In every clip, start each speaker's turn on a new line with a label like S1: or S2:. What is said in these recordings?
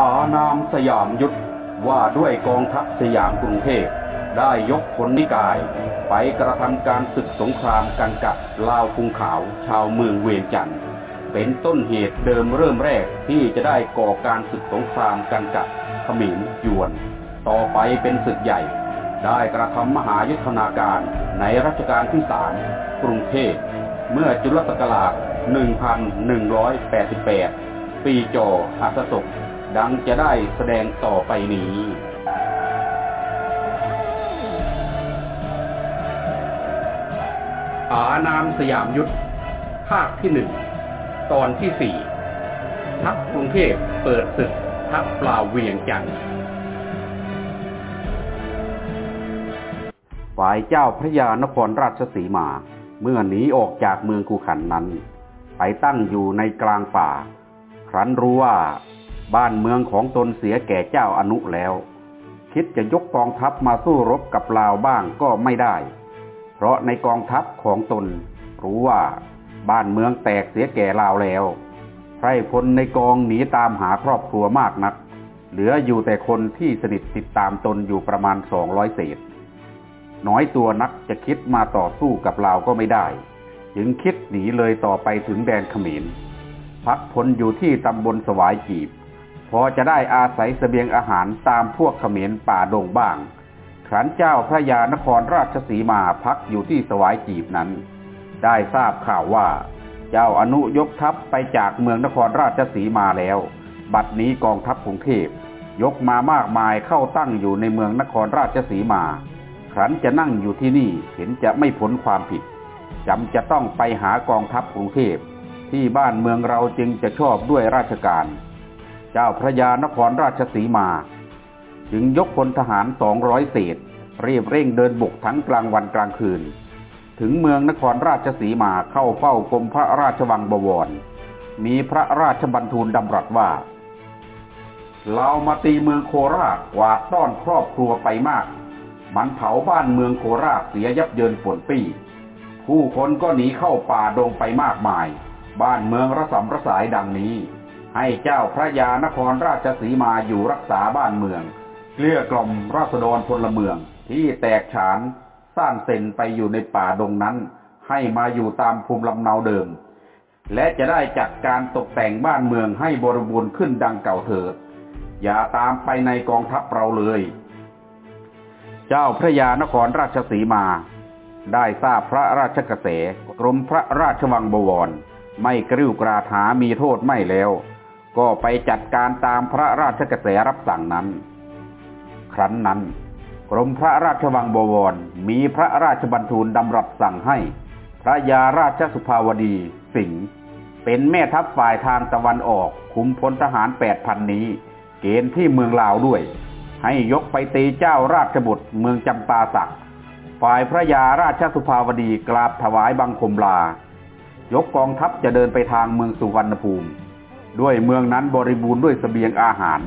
S1: อานามสยามยุทธว่าด้วยกองทัพสยามกรุงเทพได้ยกผลนิกาย ไปกระทำการศึกสงครามกันกับลาวคุงขาวชาวเมืองเวียงจันทร์เป็นต้นเหตุเดิมเริ่มแรกที่จะได้ก่อการศึกสงครามกันกับเขมรยวน ต่อไปเป็นศึกใหญ่ ได้กระทำมหายุทธนาการในรัชกาลที่สามกรุงเทพเมื่อจุลศักราช 1188 ปีจออัสศก ดังจะได้แสดงต่อไปนี้อานามสยามยุทธภาคที่หนึ่ง ตอนที่สี่ ทัพกรุงเทพเปิดศึกทัพปลาเวียงจันทร์ฝ่ายเจ้าพระยานครราชสีมา เมื่อหนีออกจากเมืองคูขันนั้น ไปตั้งอยู่ในกลางป่า ครั้นรู้ว่า บ้านเมืองของตนเสียแก่เจ้าอนุแล้ว คิดจะยกกองทัพมาสู้รบกับลาวบ้างก็ไม่ได้ เพราะในกองทัพของตน รู้ว่าบ้านเมืองแตกเสียแก่ลาวแล้วไพร่พลในกองหนีตามหาครอบครัวมากนัก เหลืออยู่แต่คนที่สนิทติดตามตนอยู่ประมาณสองร้อยเศษ น้อยตัวนักจะคิดมาต่อสู้กับลาวก็ไม่ได้ จึงคิดหนีเลยต่อไปถึงแดนขมรพักพลอยู่ที่ตำบลสวายจีบ พอจะได้อาศัยสเสบียงอาหารตามพวกเขมรป่าดงบ้างขันเจ้าพระยานครราชสีมาพักอยู่ที่สวายจีบนั้น ได้ทราบข่าวว่า เจ้าอนุยกทัพไปจากเมืองนครราชสีมาแล้ว บัดนี้กองทัพกรุงเทพยกมามากมายเข้าตั้งอยู่ในเมืองนครราชสีมาครั้นจะนั่งอยู่ที่นี่เห็นจะไม่พ้นความผิดจำจะต้องไปหากองทัพกรุงเทพที่บ้านเมืองเราจึงจะชอบด้วยราชการ เจ้าพระยานครราชสีมา จึงยกพลทหารสองร้อยเศษรีบเร่งเดินบุกทั้งกลางวันกลางคืน ถึงเมืองนครราชสีมาเข้าเฝ้ากรมพระราชวังบวร มีพระราชบัญทูลดำรัสว่า เรามาตีเมืองโคราชกวาดต้อนครอบครัวไปมาก มันเผาบ้านเมืองโคราชเสียยับเยินฝนปี้ผู้คนก็หนีเข้าป่าดงไปมากมาย บ้านเมืองระสำระสายดังนี้ ให้เจ้าพระยานครราชสีมาอยู่รักษาบ้านเมืองเกลี้ยกล่อมราษฎรพลเมืองที่แตกฉานสร้างเซนไปอยู่ในป่าดงนั้น ให้มาอยู่ตามภูมิลำเนาเดิม และจะได้จัดการตกแต่งบ้านเมืองให้บริบูรณ์ขึ้นดังเก่าเถิด อย่าตามไปในกองทัพเราเลย เจ้าพระยานครราชสีมา ได้ทราบพระราชกระแสกรมพระราชวังบวร ไม่กริ้วกราถามีโทษไม่แล้ว ก็ไปจัดการตามพระราชกระแสรับสั่งนั้น ครั้นนั้นกรมพระราชวังบวรมีพระราชบัญทูลดำรัสสั่งให้ พระยาราชสุภาวดีสิงห์เป็นแม่ทัพฝ่ายทางตะวันออกคุมพลทหารแปดพันนี้ เกณฑ์ที่เมืองลาวด้วย ให้ยกไปตีเจ้าราชบุตรเมืองจำปาสักฝ่ายพระยาราชสุภาวดีกราบถวายบังคมลา ยกกองทัพจะเดินไปทางเมืองสุวรรณภูมิ ด้วยเมืองนั้นบริบูรณ์ด้วยสเสบียงอาหาร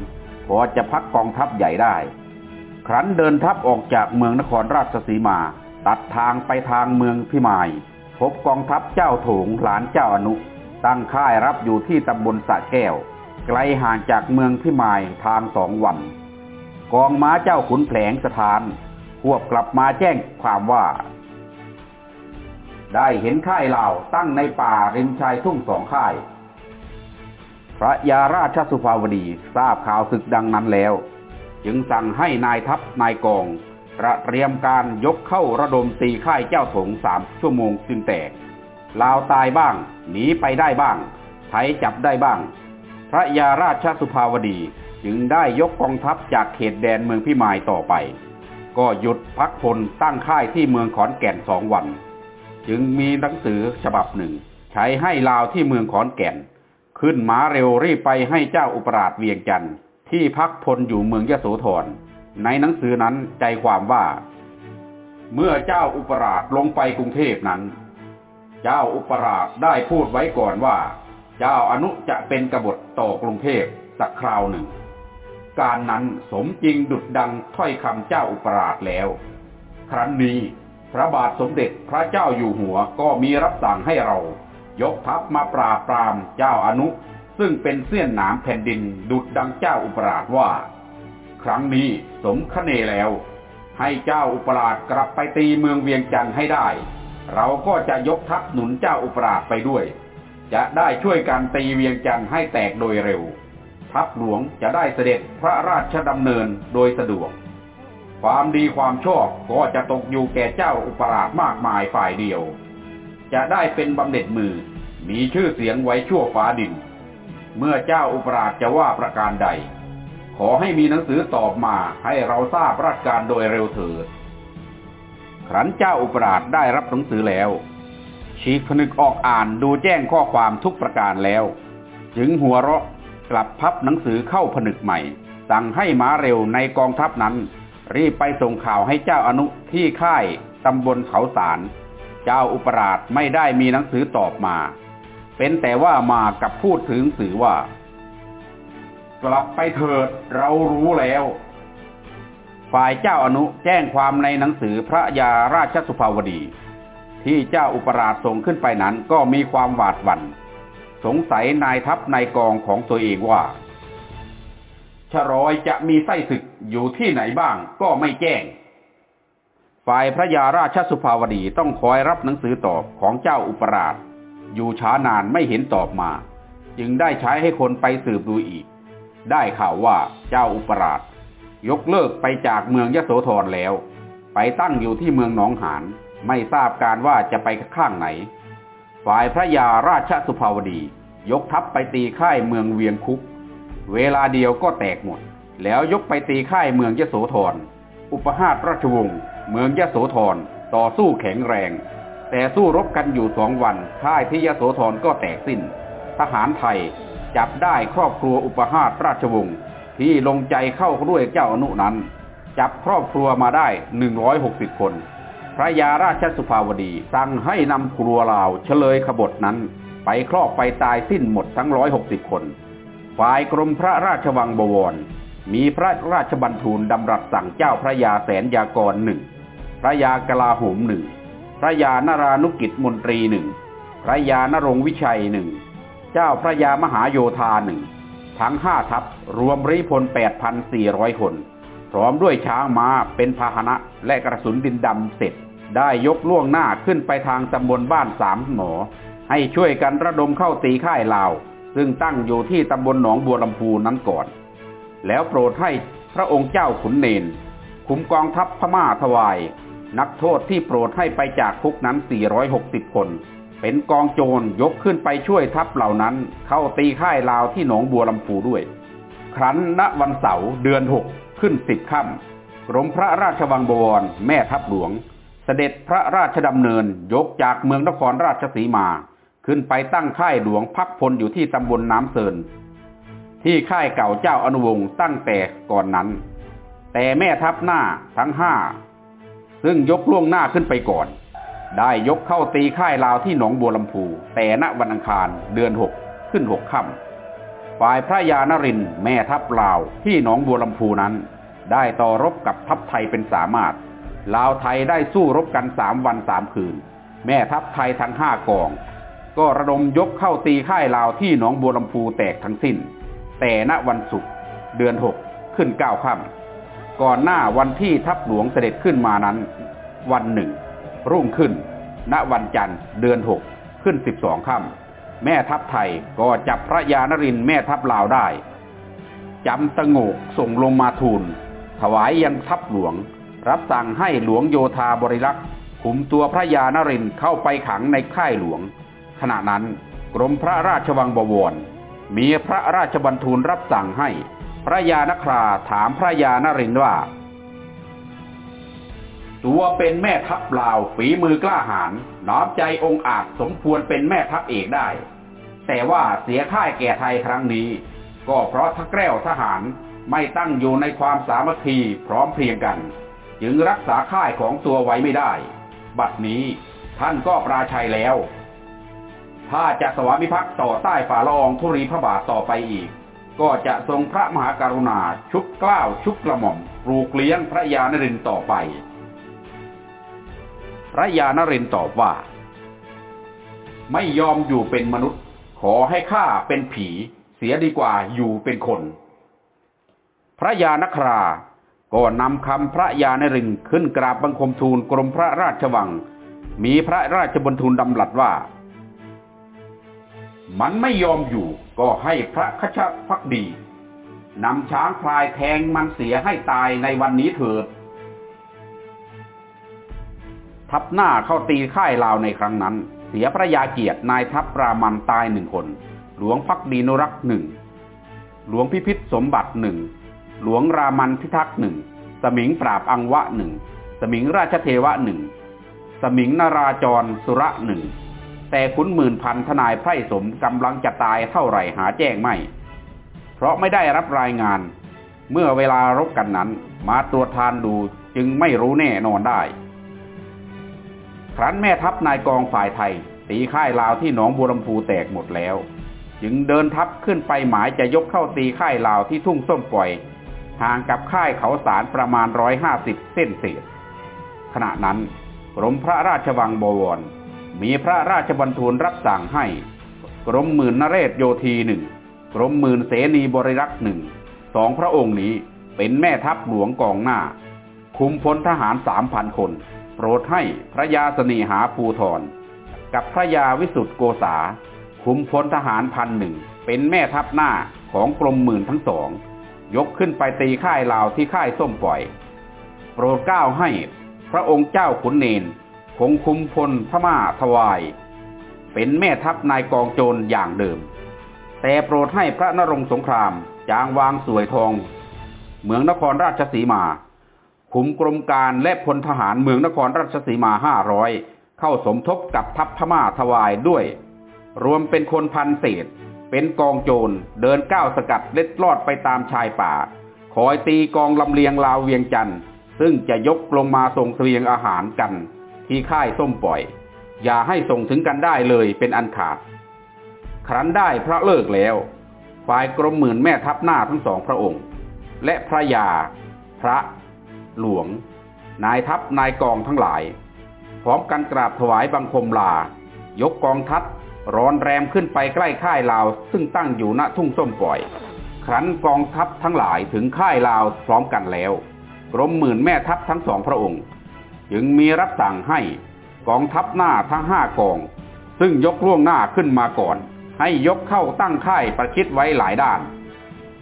S1: พอจะพักกองทัพใหญ่ได้ ครั้นเดินทัพออกจากเมืองนครราชสีมา ตัดทางไปทางเมืองพิมาย พบกองทัพเจ้าโถงหลานเจ้าอนุ ตั้งค่ายรับอยู่ที่ตำบลสะแก้ว ไกลห่างจากเมืองพิมายทางสองวัน กองม้าเจ้าขุนแผลงสถานควบกลับมาแจ้งความว่า ได้เห็นค่ายเหล่าตั้งในป่าริมชายทุ่งสองค่าย พระยาราชสุภาวดีทราบข่าวศึกดังนั้นแล้ว จึงสั่งให้นายทัพนายกองระเตรียมการยกเข้าระดมตีค่ายเจ้าถงสามชั่วโมงจึงแตกลาวตายบ้างหนีไปได้บ้างไทยจับได้บ้าง พระยาราชสุภาวดีจึงได้ยกกองทัพจากเขตแดนเมืองพิมายต่อไป ก็หยุดพักพลตั้งค่ายที่เมืองขอนแก่นสองวัน จึงมีหนังสือฉบับหนึ่ง ใช้ให้ลาวที่เมืองขอนแก่น ขึ้นม้าเร็วรีบไปให้เจ้าอุปราชเวียงจันทร์ที่พักพลอยู่เมืองยโสธรในหนังสือนั้นใจความว่า เมื่อเจ้าอุปราชลงไปกรุงเทพนั้น เจ้าอุปราชได้พูดไว้ก่อนว่า เจ้าอนุจะเป็นกบฏต่อกรุงเทพสักคราวหนึ่ง การนั้นสมจริงดุดดังถ้อยคำเจ้าอุปราชแล้ว ครั้นนี้พระบาทสมเด็จพระเจ้าอยู่หัวก็มีรับสั่งให้เรา ยกทัพมาปราบปรามเจ้าอนุ ซึ่งเป็นเสี้ยนหนามแผ่นดินดุดดังเจ้าอุปราชว่า ครั้งนี้สมคเนแล้ว ให้เจ้าอุปราชกลับไปตีเมืองเวียงจันทร์ให้ได้ เราก็จะยกทัพหนุนเจ้าอุปราชไปด้วย จะได้ช่วยกันตีเวียงจันทร์ให้แตกโดยเร็ว ทัพหลวงจะได้เสด็จพระราชดำเนินโดยสะดวก ความดีความชอบก็จะตกอยู่แก่เจ้าอุปราชมากมายฝ่ายเดียว จะได้เป็นบำเหน็จมือ มีชื่อเสียงไว้ชั่วฟ้าดิน เมื่อเจ้าอุปราชจะว่าประการใด ขอให้มีหนังสือตอบมาให้เราทราบราชการโดยเร็วเถิดครั้นเจ้าอุปราชได้รับหนังสือแล้ว ชีกผนึกออกอ่านดูแจ้งข้อความทุกประการแล้ว จึงหัวเราะกลับพับหนังสือเข้าผนึกใหม่ สั่งให้ม้าเร็วในกองทัพนั้น รีบไปส่งข่าวให้เจ้าอนุที่ค่ายตำบลเขาสาร เจ้าอุปราชไม่ได้มีหนังสือตอบมา เป็นแต่ว่ามากับพูดถึงสื่อว่า กลับไปเถิดเรารู้แล้ว ฝ่ายเจ้าอนุแจ้งความในหนังสือพระยาราชสุภาวดี ที่เจ้าอุปราชส่งขึ้นไปนั้นก็มีความหวาดหวัน่น สงสัยนายทัพนายกองของตัวเองว่าชรอยจะมีไส้ศึกอยู่ที่ไหนบ้างก็ไม่แจ้ง ฝ่ายพระยาราชสุภาวดีต้องคอยรับหนังสือตอบของเจ้าอุปราช อยู่ช้านานไม่เห็นตอบมา จึงได้ใช้ให้คนไปสืบดูอีก ได้ข่าวว่าเจ้าอุปราช ยกเลิกไปจากเมืองยโสธรแล้ว ไปตั้งอยู่ที่เมืองหนองหานไม่ทราบการว่าจะไปข้างไหน ฝ่ายพระยาราชสุภาวดี ยกทัพไปตีค่ายเมืองเวียงคุก เวลาเดียวก็แตกหมด แล้วยกไปตีค่ายเมืองยโสธรอุปหาตราชวงศ์ เมืองยโสธรต่อสู้แข็งแรง แต่สู้รบกันอยู่สองวันค่ายที่ยโสธรก็แตกสิ้น ทหารไทยจับได้ครอบครัวอุปหาตราชวงศ์ที่ลงใจเข้าด้วยเจ้าอนุนั้น จับครอบครัวมาได้หนึ่งร้อยหกสิบคน พระยาราชสุภาวดีสั่งให้นำครัวลาวเฉลยขบฏนั้น ไปครอบไปตายสิ้นหมดทั้งร้อยหกสิบคน ฝ่ายกรมพระราชวังบวร มีพระราชบัญทูลดำรัสสั่งเจ้าพระยาแสนยากรหนึ่ง พระยากลาโหมหนึ่งพระยานารานุกิจมนตรีหนึ่งพระยานรงวิชัยหนึ่งเจ้าพระยามหาโยธาหนึ่งทั้งห้าทัพรวมริพลแปดพันสี่ร้อยคน พร้อมด้วยช้างม้าเป็นพาหนะและกระสุนดินดำเสร็จ ได้ยกล่วงหน้าขึ้นไปทางตำบลบ้านสามหมอ ให้ช่วยกันระดมเข้าตีค่ายลาว ซึ่งตั้งอยู่ที่ตำบลหนองบัวลำพูนั้นก่อน แล้วโปรดให้พระองค์เจ้าขุนเนนคุมกองทัพพม่าถวาย นักโทษที่โปรดให้ไปจากคุกนั้น 460 คน เป็นกองโจรยกขึ้นไปช่วยทัพเหล่านั้น เข้าตีค่ายลาวที่หนองบัวลำพูด้วย ครั้นณวันเสาร์เดือนหกขึ้นสิบค่ำกรมพระราชวังบวรแม่ทัพหลวง เสด็จพระราชดำเนินยกจากเมืองนครราชสีมา ขึ้นไปตั้งค่ายหลวงพักพลอยู่ที่ตำบลน้ำเซินที่ค่ายเก่าเจ้าอนุวงศ์ตั้งแต่ก่อนนั้น แต่แม่ทัพหน้าทั้งห้า ซึ่งยกล่วงหน้าขึ้นไปก่อน ได้ยกเข้าตีค่ายลาวที่หนองบัวลำพู แต่ณวันอังคารเดือนหกขึ้นหกค่ำฝ่ายพระยานรินแม่ทัพลาวที่หนองบัวลำพูนั้น ได้ต่อรบกับทัพไทยเป็นสามารถ ลาวไทยได้สู้รบกันสามวันสามคืน แม่ทัพไทยทั้งห้ากอง ก็ระดมยกเข้าตีค่ายลาวที่หนองบัวลำพูแตกทั้งสิ้น แต่ณวันศุกร์เดือนหกขึ้นเก้าค่ำ ก่อนหน้าวันที่ทัพหลวงเสด็จขึ้นมานั้น วันหนึ่ง รุ่งขึ้น ณวันจันทร์เดือนหกขึ้นสิบสองค่ำแม่ทัพไทยก็จับพระยานรินแม่ทัพลาวได้จำตะโงกส่งลงมาทูล ถวายยังทัพหลวง รับสั่งให้หลวงโยธาบริรักษ์คุมตัวพระยานรินเข้าไปขังในค่ายหลวง ขณะนั้นกรมพระราชวังบวรมีพระราชบัญทูลรับสั่งให้ พระยานคราถามพระยานรินว่า ตัวเป็นแม่ทัพลาวฝีมือกล้าหาญน้อมใจองค์อาจสมควรเป็นแม่ทัพเอกได้ แต่ว่าเสียค่ายแก่ไทยครั้งนี้ ก็เพราะทักแก้วทหารไม่ตั้งอยู่ในความสามัคคีพร้อมเพรียงกัน จึงรักษาค่ายของตัวไว้ไม่ได้ บัดนี้ท่านก็ปราชัยแล้ว ถ้าจะสวามิภักดิ์ต่อใต้ฝ่าละอองธุรีพระบาทต่อไปอีก ก็จะทรงพระมหากรุณาชุบกล้าวชุบกระหม่อมปลูกเลี้ยงพระยานรินต่อไป พระยานรินต์ตอบว่า ไม่ยอมอยู่เป็นมนุษย์ ขอให้ข้าเป็นผีเสียดีกว่าอยู่เป็นคน พระยานคราก็นำคำพระยานริงขึ้นกราบบังคมทูลกรมพระราชวัง มีพระราชบนทูลดำหลัดว่า มันไม่ยอมอยู่ก็ให้พระคชพักดีนำช้างพลายแทงมันเสียให้ตายในวันนี้เถิด ทับหน้าเข้าตีค่ายลาวในครั้งนั้น เสียพระยาเกียรตินายทัพรามันตายหนึ่งคน หลวงพักดีนรักษ์หนึ่ง หลวงพิพิธสมบัติหนึ่ง หลวงรามันพิทักษ์หนึ่ง สมิงปราบอังวะหนึ่ง สมิงราชเทวะหนึ่ง สมิงนาราจรสุระหนึ่ง แต่ขุนหมื่นพันทนายไพร่สมกำลังจะตายเท่าไหร่หาแจ้งไม่ เพราะไม่ได้รับรายงาน เมื่อเวลารบกันนั้น มาตรวจทานดูจึงไม่รู้แน่นอนได้ ครั้นแม่ทัพนายกองฝ่ายไทย ตีค่ายลาวที่หนองบัวลำพูแตกหมดแล้ว จึงเดินทัพขึ้นไปหมายจะยกเข้าตีค่ายลาวที่ทุ่งส้มปล่อย ห่างกับค่ายเขาสารประมาณร้อยห้าสิบเส้นเศษขณะนั้นกรมพระราชวังบวร มีพระราชบัญทูลรับสั่งให้ กรมหมื่นนเรศโยธีหนึ่งกรมหมื่นเสนีบริรักษ์หนึ่งสองพระองค์นี้เป็นแม่ทัพหลวงกองหน้า คุมพลทหารสามพันคน โปรดให้พระยาสนีหาภูทรกับพระยาวิสุทธิโกษา คุมพลทหารพันหนึ่งเป็นแม่ทัพหน้าของกรมหมื่นทั้งสอง ยกขึ้นไปตีค่ายลาวที่ค่ายส้มปล่อย โปรดเกล้าให้พระองค์เจ้าขุนเนน คงคุมพลพม่าถวาย เป็นแม่ทัพนายกองโจรอย่างเดิม แต่โปรดให้พระนรงสงครามจางวางสวยทอง เมืองนครราชสีมาคุมกรมการและพลทหารเมืองนครราชสีมาห้าร้อยเข้าสมทบกับทัพพม่าถวายด้วย รวมเป็นคนพันเศษ เป็นกองโจรเดินก้าวสกัดเล็ดลอดไปตามชายป่า คอยตีกองลำเลียงลาวเวียงจันทร์ซึ่งจะยกลงมาส่งเสียงอาหารกัน ที่ค่ายส้มปล่อย อย่าให้ส่งถึงกันได้เลยเป็นอันขาด ครั้นได้พระเลิกแล้ว ฝ่ายกรมหมื่นแม่ทัพหน้าทั้งสองพระองค์ และพระยา พระ หลวง นายทัพนายกองทั้งหลาย พร้อมกันกราบถวายบังคมลา ยกกองทัพร้อนแรมขึ้นไปใกล้ค่ายลาว ซึ่งตั้งอยู่ณทุ่งส้มปล่อย ครั้นกองทัพทั้งหลายถึงค่ายลาวพร้อมกันแล้ว กรมหมื่นแม่ทัพทั้งสองพระองค์ จึงมีรับสั่งให้กองทัพหน้าทั้งห้ากอง ซึ่งยกล่วงหน้าขึ้นมาก่อน ให้ยกเข้าตั้งค่ายประชิดไว้หลายด้าน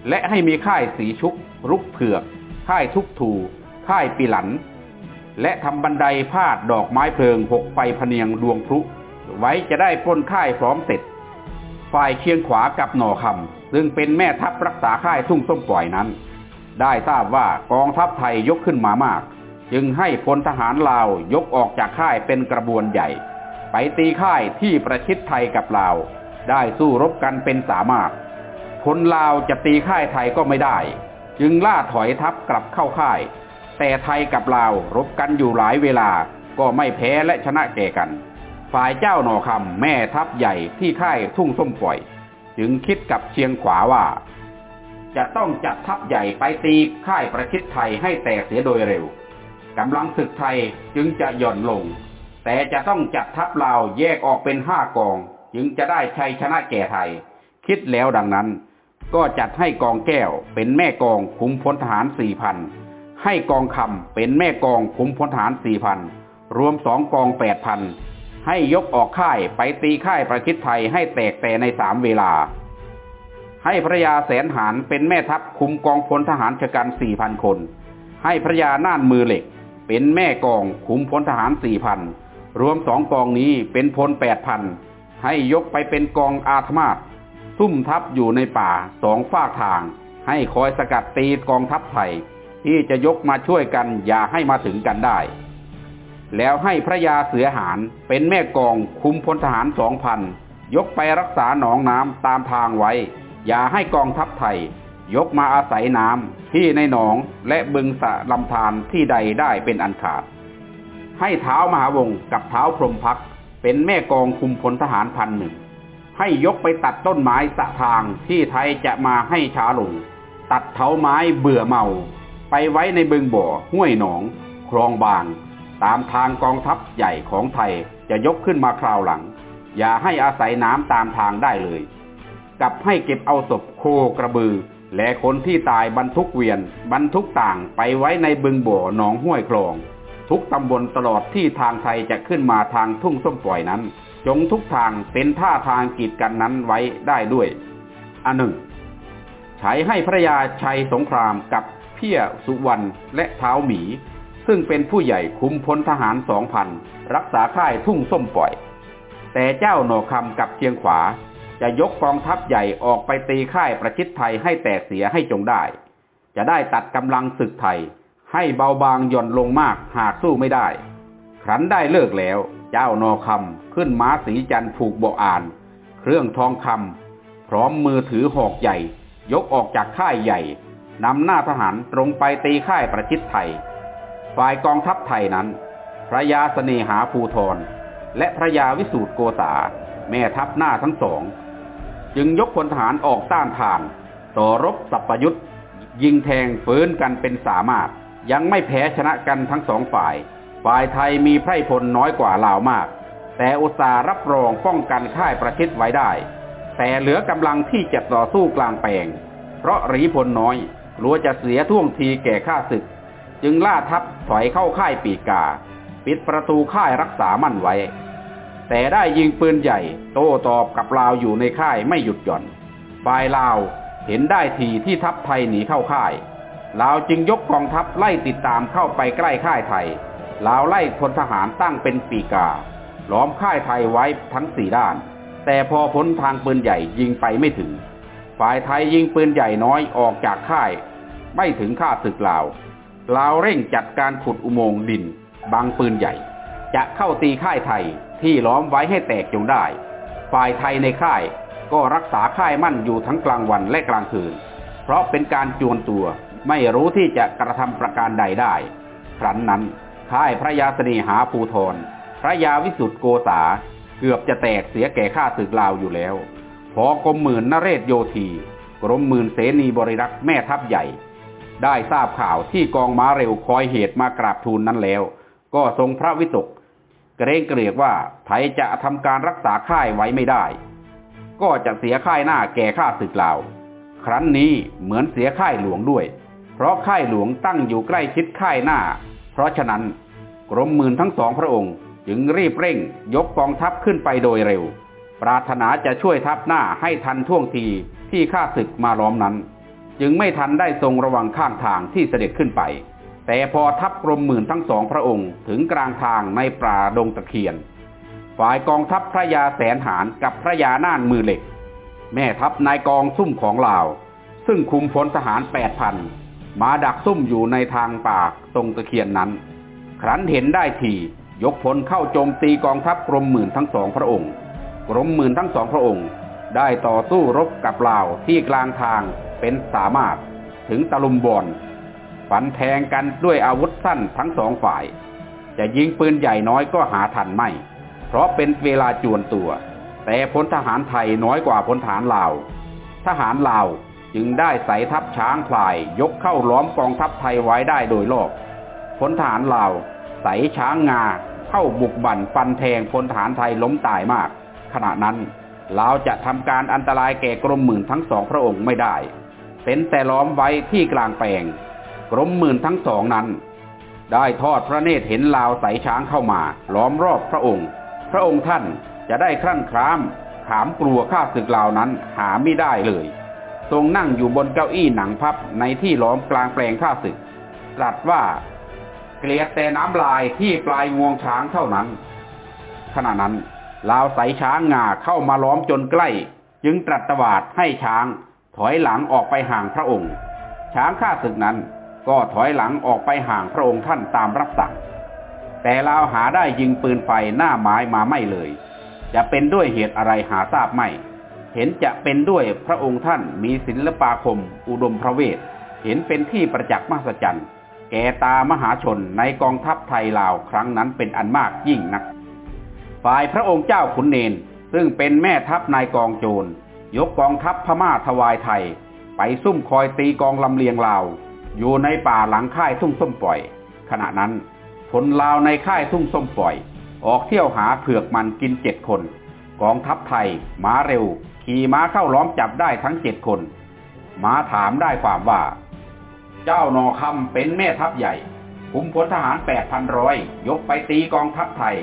S1: และให้มีค่ายสีชุก รุกเผือก ค่ายทุกถูค่ายปีหลัน และทำบันไดพาดดอกไม้เพลิงหกไฟพเนียงดวงพลุไว้จะได้ปล้นค่ายพร้อมเสร็จ ฝ่ายเคียงขวากับหน่อคำซึ่งเป็นแม่ทัพรักษาค่ายทุ่งส้มปล่อยนั้น ได้ทราบว่ากองทัพไทยยกขึ้นมามาก จึงให้พลทหารลาวยกออกจากค่ายเป็นกระบวนใหญ่ ไปตีค่ายที่ประชิดไทยกับลาว ได้สู้รบกันเป็นสามารถคนลาวจะตีค่ายไทยก็ไม่ได้ จึงล่าถอยทัพกลับเข้าค่าย แต่ไทยกับลาวรบกันอยู่หลายเวลาก็ไม่แพ้และชนะแก่กัน ฝ่ายเจ้าหนอคำแม่ทัพใหญ่ที่ค่ายทุ่งส้มปล่อย จึงคิดกับเชียงขวาว่า จะต้องจัดทัพใหญ่ไปตีค่ายประชิดไทยให้แตกเสียโดยเร็ว กำลังศึกไทยจึงจะหย่อนลง แต่จะต้องจัดทัพลาวแยกออกเป็นห้ากอง จึงจะได้ชัยชนะแก่ไทย คิดแล้วดังนั้น ก็จัดให้กองแก้วเป็นแม่กองคุมพลทหารสี่พันให้กองคำเป็นแม่กองคุมพลทหารสี่พันรวมสองกองแปดพันให้ยกออกค่ายไปตีค่ายประชิดไทยให้แตกแต่ในสามเวลา ให้พระยาแสนหารเป็นแม่ทัพคุมกองพลทหารชะกันสี่พันคน ให้พระยาน่านมือเหล็ก เป็นแม่กองคุมพลทหารสี่พันรวมสองกองนี้เป็นพลแปดพันให้ยกไปเป็นกองอาธมาศซุ่มทัพอยู่ในป่าสองฝากทาง ให้คอยสกัดตีกองทัพไทย ที่จะยกมาช่วยกันอย่าให้มาถึงกันได้ แล้วให้พระยาเสือหารเป็นแม่กองคุมพลทหารสองพันยกไปรักษาหนองน้ำตามทางไว้ อย่าให้กองทัพไทย ยกมาอาศัยน้ำที่ในหนองและบึงสะลำธารที่ใดได้เป็นอันขาด ให้เท้ามหาวงศ์กับเท้าพรหมพักเป็นแม่กองคุมพลทหารพันหนึ่ง ให้ยกไปตัดต้นไม้สะทางที่ไทยจะมาให้ช้าลง ตัดเถาไม้เบื่อเมา ไปไว้ในบึงบ่อห้วยหนอง คลองบาง ตามทางกองทัพใหญ่ของไทยจะยกขึ้นมาคราวหลัง อย่าให้อาศัยน้ำตามทางได้เลย กับให้เก็บเอาศพโคกระบือ และคนที่ตายบรรทุกเวียน บรรทุกต่างไปไว้ในบึงบ่อหนองห้วยคลอง ทุกตำบลตลอดที่ทางไทยจะขึ้นมาทางทุ่งส้มปล่อยนั้น จงทุกทางเป็นท่าทางกีดกันนั้นไว้ได้ด้วย อันหนึ่งใช้ให้พระยาชัยสงครามกับเพียสุวรรณและเท้าหมี ซึ่งเป็นผู้ใหญ่คุมพลทหารสองพันรักษาค่ายทุ่งส้มปล่อย แต่เจ้าหนอคำกับเชียงขวา จะยกกองทัพใหญ่ออกไปตีค่ายประชิดไทยให้แตกเสียให้จงได้ จะได้ตัดกำลังศึกไทย ให้เบาบางหย่อนลงมากหากสู้ไม่ได้ ครั้นได้เลิกแล้ว เจ้านอคำขึ้นม้าสีจันทร์ผูกโบอ่าน เครื่องทองคำพร้อมมือถือหอกใหญ่ ยกออกจากค่ายใหญ่นำหน้าทหารตรงไปตีค่ายประชิดไทย ฝ่ายกองทัพไทยนั้น พระยาเสนหาภูทรและพระยาวิสูตรโกษา แม่ทัพหน้าทั้งสอง จึงยกพลทหารออกต้านทาน ต่อรบสัพพยุทธ์ยิงแทงฟื้นกันเป็นสามารถ ยังไม่แพ้ชนะกันทั้งสองฝ่าย ฝ่ายไทยมีไพร่พลน้อยกว่าลาวมาก แต่อุตสารับรองป้องกันค่ายประชิดไว้ได้ แต่เหลือกำลังที่จะต่อสู้กลางแปลง เพราะรีพลน้อยกลัวจะเสียท่วงทีแก่ข้าศึก จึงล่าทัพถอยเข้าค่ายปีกา ปิดประตูค่ายรักษามั่นไว้ แต่ได้ยิงปืนใหญ่ โต้ตอบกับลาวอยู่ในค่ายไม่หยุดหย่อนฝ่ายลาวเห็นได้ทีที่ทัพไทยหนีเข้าค่ายลาวจึงยกกองทัพไล่ติดตามเข้าไปใกล้ค่ายไทยลาวไล่พลทหารตั้งเป็นปีกาล้อมค่ายไทยไว้ทั้งสี่ด้าน แต่พอพ้นทางปืนใหญ่ยิงไปไม่ถึง ฝ่ายไทยยิงปืนใหญ่น้อยออกจากค่าย ไม่ถึงค่าศึกลาวลาวเร่งจัดการขุดอุโมงค์ดินบังปืนใหญ่ จะเข้าตีค่ายไทยที่ล้อมไว้ให้แตกจงได้ ฝ่ายไทยในค่ายก็รักษาค่ายมั่นอยู่ทั้งกลางวันและกลางคืน เพราะเป็นการจวนตัวไม่รู้ที่จะกระทำประการใดได้ ครั้นนั้นค่ายพระยาสนีหาภูทรพระยาวิสุทธโกษาเกือบจะแตกเสียแก่ข้าศึกลาวอยู่แล้ว พอกรมหมื่นนเรศโยธี กรมหมื่นเสนีบริรักษ์แม่ทัพใหญ่ ได้ทราบข่าวที่กองม้าเร็วคอยเหตุมากราบทูลนั้นแล้ว ก็ทรงพระวิตก เกรงเกลียกว่าไทยจะทำการรักษาค่ายไว้ไม่ได้ ก็จะเสียค่ายหน้าแก่ข้าศึกลาว ครั้นนี้เหมือนเสียค่ายหลวงด้วย เพราะค่ายหลวงตั้งอยู่ใกล้ชิดค่ายหน้า เพราะฉะนั้นกรมหมื่นทั้งสองพระองค์ จึงรีบเร่งยกกองทัพขึ้นไปโดยเร็ว ปรารถนาจะช่วยทัพหน้าให้ทันท่วงทีที่ข้าศึกมาล้อมนั้น จึงไม่ทันได้ทรงระวังข้างทางที่เสด็จขึ้นไป แต่พอทัพกรมหมื่นทั้งสองพระองค์ถึงกลางทางในป่าดงตะเคียน ฝ่ายกองทัพพระยาแสนหารกับพระยาน่านมือเหล็ก แม่ทัพนายกองซุ่มของลาว ซึ่งคุมพลทหารแปดพันมาดักซุ่มอยู่ในทางป่าตรงตะเคียนนั้น ครั้นเห็นได้ทียกพลเข้าโจมตีกองทัพกรมหมื่นทั้งสองพระองค์ กรมหมื่นทั้งสองพระองค์ ได้ต่อสู้รบกับลาวที่กลางทางเป็นสามารถถึงตะลุมบอน ฝันแทงกันด้วยอาวุธสั้นทั้งสองฝ่าย จะยิงปืนใหญ่น้อยก็หาทันไม่ เพราะเป็นเวลาจวนตัว แต่พลทหารไทยน้อยกว่าพลทหารลาว ทหารลาวจึงได้ใส่ทัพช้างพลายยกเข้าล้อมกองทัพไทยไว้ได้โดยรอบพลทหารลาวใส่ช้างงาเข้าบุกบั่นฟันแทงพลทหารไทยล้มตายมาก ขณะนั้นลาวจะทำการอันตรายแก่กรมหมื่นทั้งสองพระองค์ไม่ได้ เป็นแต่ล้อมไว้ที่กลางแปลง กรมหมื่นทั้งสองนั้น ได้ทอดพระเนตรเห็นลาวใสช้างเข้ามาล้อมรอบพระองค์ พระองค์ท่านจะได้ครั่นคราม ขามกลัวข้าศึกลาวนั้นหาไม่ได้เลย ทรงนั่งอยู่บนเก้าอี้หนังพับในที่ล้อมกลางแปลงข้าศึก ตรัสว่าเกลียดแต่น้ำลายที่ปลายงวงช้างเท่านั้น ขณะนั้นลาวใสช้างงาเข้ามาล้อมจนใกล้ จึงตรัสตวาดให้ช้างถอยหลังออกไปห่างพระองค์ ช้างข้าศึกนั้น ก็ถอยหลังออกไปห่างพระองค์ท่านตามรับสั่ง แต่ลาวหาได้ยิงปืนไฟหน้าไม้มาไม่เลย จะเป็นด้วยเหตุอะไรหาทราบไม่ เห็นจะเป็นด้วยพระองค์ท่านมีศิลปาคม อุดมพระเวท เห็นเป็นที่ประจักษ์มหัศจรรย์ แก่ตามหาชนในกองทัพไทยลาวครั้งนั้นเป็นอันมากยิ่งนัก ฝ่ายพระองค์เจ้าขุนเนน ซึ่งเป็นแม่ทัพนายกองโจร ยกกองทัพพม่าถวายไทย ไปซุ่มคอยตีกองลำเลียงลาว อยู่ในป่าหลังค่ายทุ่งส้มปล่อย ขณะนั้นพลลาวในค่ายทุ่งส้มปล่อย ออกเที่ยวหาเผือกมันกินเจ็ดคน กองทัพไทยม้าเร็ว ขี่ขี่ม้าเข้าล้อมจับได้ทั้งเจ็ดคน ม้าถามได้ความว่า เจ้านอคำเป็นแม่ทัพใหญ่คุมพลทหารแปดพันร้อยยกไปตีกองทัพไทย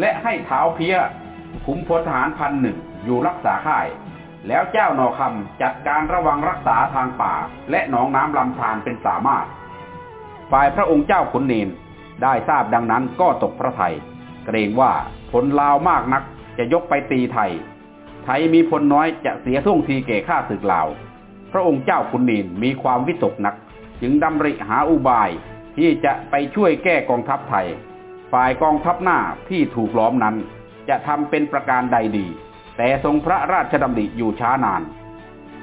S1: และให้เท้าเพียคุมพลทหารพันหนึ่งอยู่รักษาค่าย แล้วเจ้าหนอคำจัดการระวังรักษาทางป่า และหนองน้ำลำธารเป็นสามารถ ฝ่ายพระองค์เจ้าขุนเนนได้ทราบดังนั้นก็ตกพระทยัยเกรงว่าผลลาวมากนักจะยกไปตีไทย ไทยมีพลน้อยจะเสียท่วงทีเก่ข้าศึกลาว พระองค์เจ้าขุนเนนมีความวิตกนัก จึงดำริหาอุบายที่จะไปช่วยแก้กองทัพไทย ฝ่ายกองทัพหน้าที่ถูกล้อมนั้น จะทำเป็นประการใดดี แต่ทรงพระราชดำริอยู่ช้านาน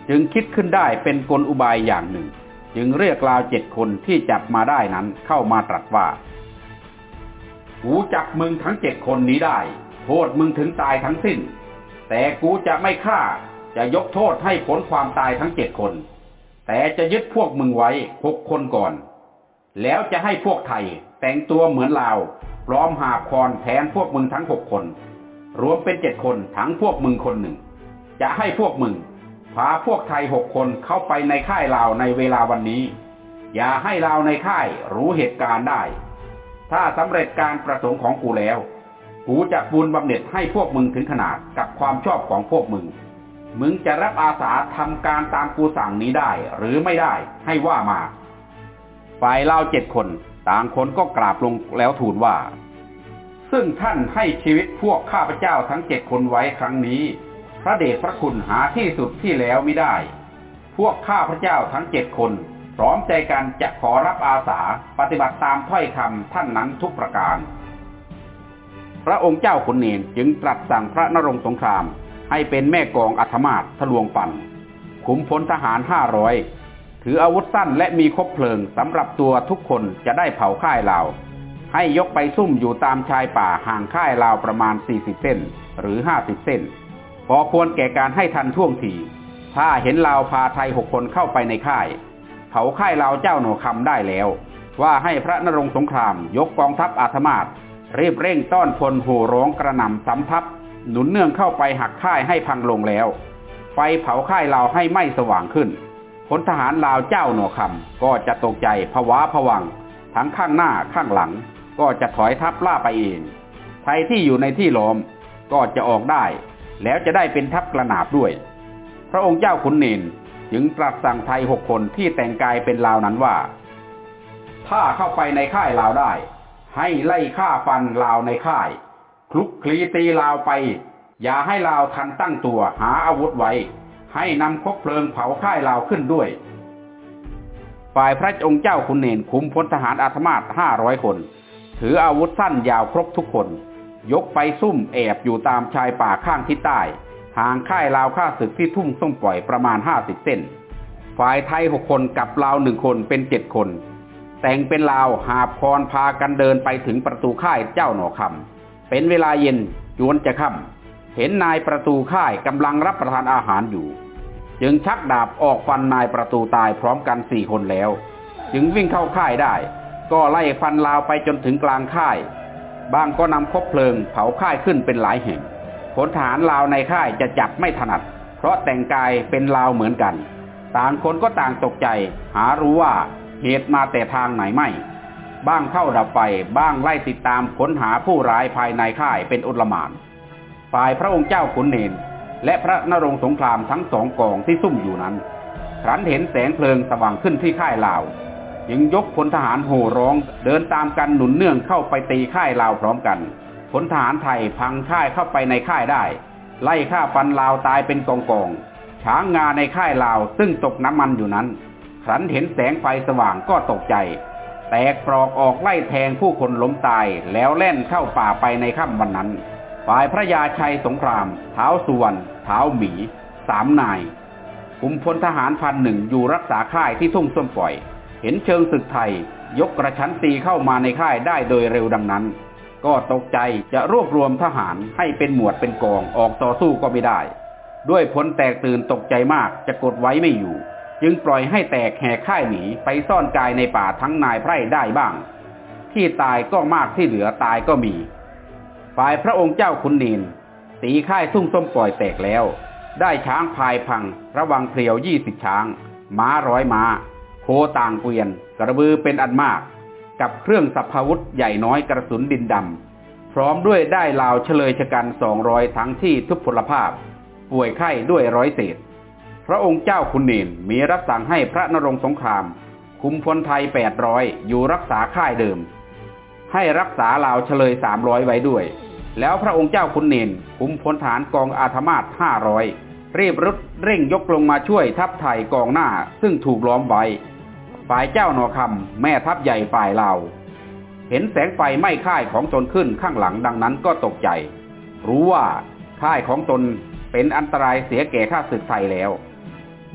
S1: จึงคิดขึ้นได้เป็นกลอุบายอย่างหนึ่ง จึงเรียกลาวเจ็ดคนที่จับมาได้นั้นเข้ามาตรัสว่ากูจับมึงทั้งเจ็ดคนนี้ได้ โทษมึงถึงตายทั้งสิ้น แต่กูจะไม่ฆ่าจะยกโทษให้ผลความตายทั้งเจ็ดคน แต่จะยึดพวกมึงไว้หกคนก่อน แล้วจะให้พวกไทยแต่งตัวเหมือนลาวพร้อมหาบคอนแทนพวกมึงทั้งหกคน รวมเป็นเจ็ดคนทั้งพวกมึงคนหนึ่ง จะให้พวกมึงพาพวกไทยหกคนเข้าไปในค่ายลาวในเวลาวันนี้ อย่าให้ลาวในค่ายรู้เหตุการณ์ได้ ถ้าสำเร็จการประสงค์ของกูแล้ว กูจะบุญบำเหน็จให้พวกมึงถึงขนาดกับความชอบของพวกมึง มึงจะรับอาสาทำการตามกูสั่งนี้ได้หรือไม่ได้ให้ว่ามาฝ่ายล่าเจ็ดคน ต่างคนก็กราบลงแล้วทูลว่า ซึ่งท่านให้ชีวิตพวกข้าพเจ้าทั้งเจ็ดคนไว้ครั้งนี้ พระเดชพระคุณหาที่สุดที่แล้วไม่ได้ พวกข้าพเจ้าทั้งเจ็ดคนพร้อมใจกันจะขอรับอาสาปฏิบัติตามถ้อยคำท่านนั้นทุกประการ พระองค์เจ้าขุนเนนจึงตรัสสั่งพระนรงสงคราม ให้เป็นแม่กองอัธมาศทะลวงปันขุมพลทหารห้าร้อยถืออาวุธสั้นและมีคบเพลิงสำหรับตัวทุกคนจะได้เผาค่ายเรา ให้ยกไปซุ่มอยู่ตามชายป่าห่างค่ายลาวประมาณ 40 เส้นหรือ 50 เส้น พอควรแก่การให้ทันท่วงที ถ้าเห็นลาวพาไทยหกคนเข้าไปในค่าย เผาค่ายลาวเจ้าหนูคำได้แล้ว ว่าให้พระนรงสงครามยกกองทัพอาธมาตรีบเร่งต้อนพลโห่ร้องกระหน่ำสำทับ หนุนเนื่องเข้าไปหักค่ายให้พังลงแล้ว ไฟเผาค่ายลาวให้ไหม้สว่างขึ้นพลทหารลาวเจ้าหนวคำก็จะตกใจผวาผวังทั้งข้างหน้าข้างหลัง ก็จะถอยทับล่าไปเองไทยที่อยู่ในที่ล้อมก็จะออกได้ แล้วจะได้เป็นทัพกระนาบด้วย พระองค์เจ้าขุนเนนจึงตรัสสั่งไทยหกคนที่แต่งกายเป็นลาวนั้นว่า ถ้าเข้าไปในค่ายลาวได้ ให้ไล่ฆ่าฟันลาวในค่าย คลุกคลีตีลาวไป อย่าให้ลาวทันตั้งตัวหาอาวุธไว้ ให้นำคบเพลิงเผาค่ายลาวขึ้นด้วย ฝ่ายพระองค์เจ้าคุณเนนคุมพลทหารอาธมาตห้าร้อยคน ถืออาวุธสั้นยาวครบทุกคน ยกไปซุ่มแอบอยู่ตามชายป่าข้างทิศใต้ห่างค่ายลาวข้าศึกที่ทุ่งส้มปล่อยประมาณห้าสิบเส้น ฝ่ายไทยหกคนกับลาวหนึ่งคนเป็นเจ็ดคน แต่งเป็นลาวหาพรพากันเดินไปถึงประตูค่ายเจ้าหนอคำเป็นเวลาเย็นจวนจะค่ำเห็นนายประตูค่ายกำลังรับประทานอาหารอยู่ จึงชักดาบออกฟันนายประตูตายพร้อมกันสี่คนแล้ว จึงวิ่งเข้าค่ายได้ ก็ไล่ฟันลาวไปจนถึงกลางค่าย บางก็นำคบเพลิงเผาค่ายขึ้นเป็นหลายแห่งผลฐานลาวในค่ายจะจับไม่ถนัด เพราะแต่งกายเป็นลาวเหมือนกัน ต่างคนก็ต่างตกใจ หารู้ว่าเหตุมาแต่ทางไหนไม่ บ้างเข้าดับไฟ บ้างไล่ติดตามค้นหาผู้ร้ายภายในค่ายเป็นอุลมาน ฝ่ายพระองค์เจ้าขุนเนน และพระนรงสงครามทั้งสองกองที่ซุ่มอยู่นั้นครั้นเห็นแสงเพลิงสว่างขึ้นที่ค่ายลาว ยังยกพลทหารโห่ร้องเดินตามกันหนุนเนื่องเข้าไปตีค่ายลาวพร้อมกันพลทหารไทยพังค่ายเข้าไปในค่ายได้ ไล่ฆ่าฟันลาวตายเป็นกองกองช้างงาในค่ายลาวซึ่งตกน้ำมันอยู่นั้นครั้นเห็นแสงไฟสว่างก็ตกใจ แตกปลอกออกไล่แทงผู้คนล้มตายแล้วแล่นเข้าป่าไปในค่ำวันนั้น ฝ่ายพระยาชัยสงคราม เท้าสุวรรณเท้าหมี สามนายคุมพลทหารพันหนึ่งอยู่รักษาค่ายที่ทุ่งส้มปล่อย เห็นเชิงศึกไทย ยกกระชั้นตีเข้ามาในค่ายได้โดยเร็วดังนั้น ก็ตกใจจะรวบรวมทหารให้เป็นหมวดเป็นกองออกต่อสู้ก็ไม่ได้ ด้วยผลแตกตื่นตกใจมากจะกดไว้ไม่อยู่ จึงปล่อยให้แตกแหกค่ายหนีไปซ่อนกายในป่าทั้งนายไพร่ได้บ้าง ที่ตายก็มากที่เหลือตายก็มีฝ่ายพระองค์เจ้าคุณนีนตีค่ายทุ่งส้มปล่อยแตกแล้ว ได้ช้างพายพังระวังเพลียวยี่สิบช้าง ม้าร้อยม้า โคต่างเกวียน กระบือเป็นอันมาก กับเครื่องสัพพวุธใหญ่น้อยกระสุนดินดำ พร้อมด้วยได้ลาวเฉลยชะกันสองร้อยทั้งที่ทุพพลภาพ ป่วยไข้ด้วยร้อยเศษ พระองค์เจ้าคุณเนนมีรับสั่งให้พระนรงสงคราม คุมพลไทยแปดร้อยอยู่รักษาค่ายเดิม ให้รักษาลาวเฉลยสามร้อยไว้ด้วย แล้วพระองค์เจ้าคุณเนนคุมพลฐานกองอาธมาตห้าร้อยรีบรุดเร่งยกลงมาช่วยทัพไทยกองหน้าซึ่งถูกล้อมไว้ ฝ่ายเจ้าหนอคำแม่ทัพใหญ่ฝ่ายลาเห็นแสงไฟไหม้ค่ายของตนขึ้นข้างหลังดังนั้นก็ตกใจ รู้ว่าค่ายของตนเป็นอันตรายเสียแก่ข้าศึกไทยแล้ว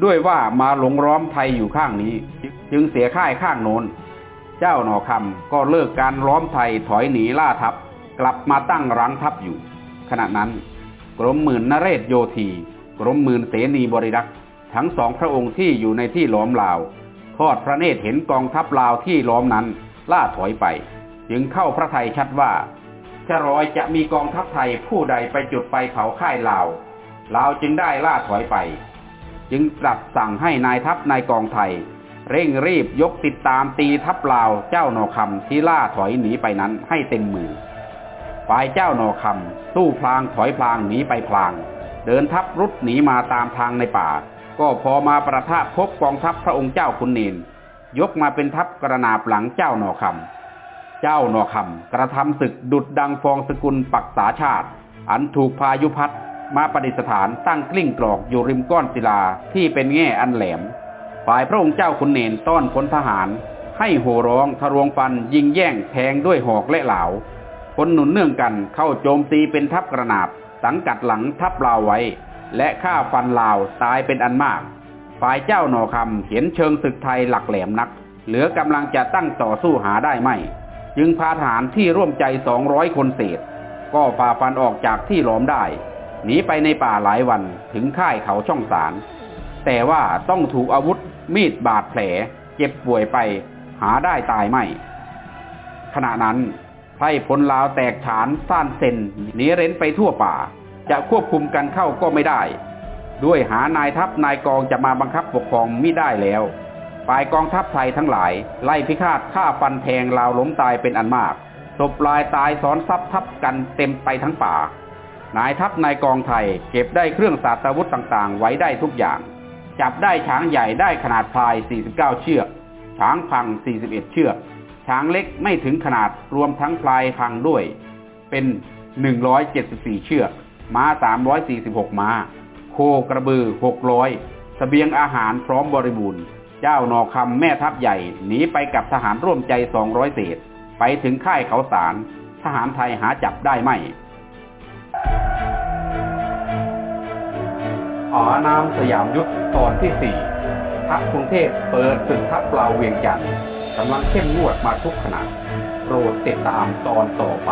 S1: ด้วยว่ามาหลงล้อมไทยอยู่ข้างนี้ จึงเสียค่ายข้างโน้น เจ้าหนอคำก็เลิกการล้อมไทยถอยหนีล่าทัพ กลับมาตั้งรังทัพอยู่ ขณะนั้น กรมหมื่นนเรศโยธี กรมหมื่นเสนีบริรักษ์ทั้งสองพระองค์ที่อยู่ในที่ล้อมลาว ทอดพระเนตรเห็นกองทัพลาวที่ล้อมนั้น ล่าถอยไป จึงเข้าพระทัยชัดว่าชะรอยจะมีกองทัพไทยผู้ใดไปจุดไฟเผาค่ายลาวลาวจึงได้ล่าถอยไป จึงตรัสสั่งให้นายทัพนายกองไทย เร่งรีบยกติดตามตีทัพลาวเจ้าหนอคำที่ล่าถอยหนีไปนั้นให้เต็มมือฝ่ายเจ้าหนอคำสู้พลางถอยพลางหนีไปพลาง เดินทัพรุดหนีมาตามทางในป่า ก็พอมาประทะพบกองทัพพระองค์เจ้าคุณเนน ยกมาเป็นทัพกระนาบหลังเจ้าหนอคำเจ้าหนอคำกระทำศึกดุดดังฟองสกุลปักษาชาติ อันถูกพายุพัดมาประดิษฐานตั้งกลิ้งกรอกอยู่ริมก้อนศิลาที่เป็นแง่อันแหลม ฝ่ายพระองค์เจ้าขุนเนนต้อนพลทหาร ให้โห่ร้องทะรวงฟันยิงแย่งแทงด้วยหอกและเหลาคนหนุนเนื่องกันเข้าโจมตีเป็นทัพกระนาบ สังกัดหลังทัพลาวไว้ และฆ่าฟันลาวตายเป็นอันมาก ฝ่ายเจ้าหนอคำเห็นเชิงศึกไทยหลักแหลมนัก เหลือกำลังจะตั้งต่อสู้หาได้ไม่ จึงพาทหารที่ร่วมใจสองร้อยคนเศษ ก็ฝ่าฟันออกจากที่ล้อมได้ หนีไปในป่าหลายวันถึงค่ายเขาช่องสาร แต่ว่าต้องถูกอาวุธมีดบาดแผล เจ็บป่วยไปหาได้ตายไม่ ขณะนั้นไพร่พลลาวแตกฉานซ่านเซนหนีเร้นไปทั่วป่า จะควบคุมกันเข้าก็ไม่ได้ ด้วยหานายทัพนายกองจะมาบังคับปกครองมิได้แล้วฝ่ายกองทัพไทยทั้งหลาย ไล่พิฆาตฆ่าฟันแทงลาวล้มตายเป็นอันมากศพลายตายซ้อนซับทับกันเต็มไปทั้งป่า นายทัพนายกองไทยเก็บได้เครื่องสาตวุธต่างๆ ไว้ได้ทุกอย่าง จับได้ช้างใหญ่ได้ขนาดพลาย 49 เชือก ช้างพัง 41 เชือก ช้างเล็กไม่ถึงขนาดรวมทั้งพลายพังด้วย เป็น 174 เชือก ม้า 346 ม้า โคกระบือ 600สเสบียงอาหารพร้อมบริบูรณ์ เจ้านอคำแม่ทัพใหญ่หนีไปกับทหารร่วมใจ 200 เศษ ไปถึงค่ายเขาสาร ทหารไทยหาจับได้ไม่อานามสยามยุทธตอนที่สี่ทัพกรุงเทพเปิดศึกทัพเปล่าเวียงจันทร์กำลังเข้มงวดมาทุกขณะโปรดติดตามตอนต่อไป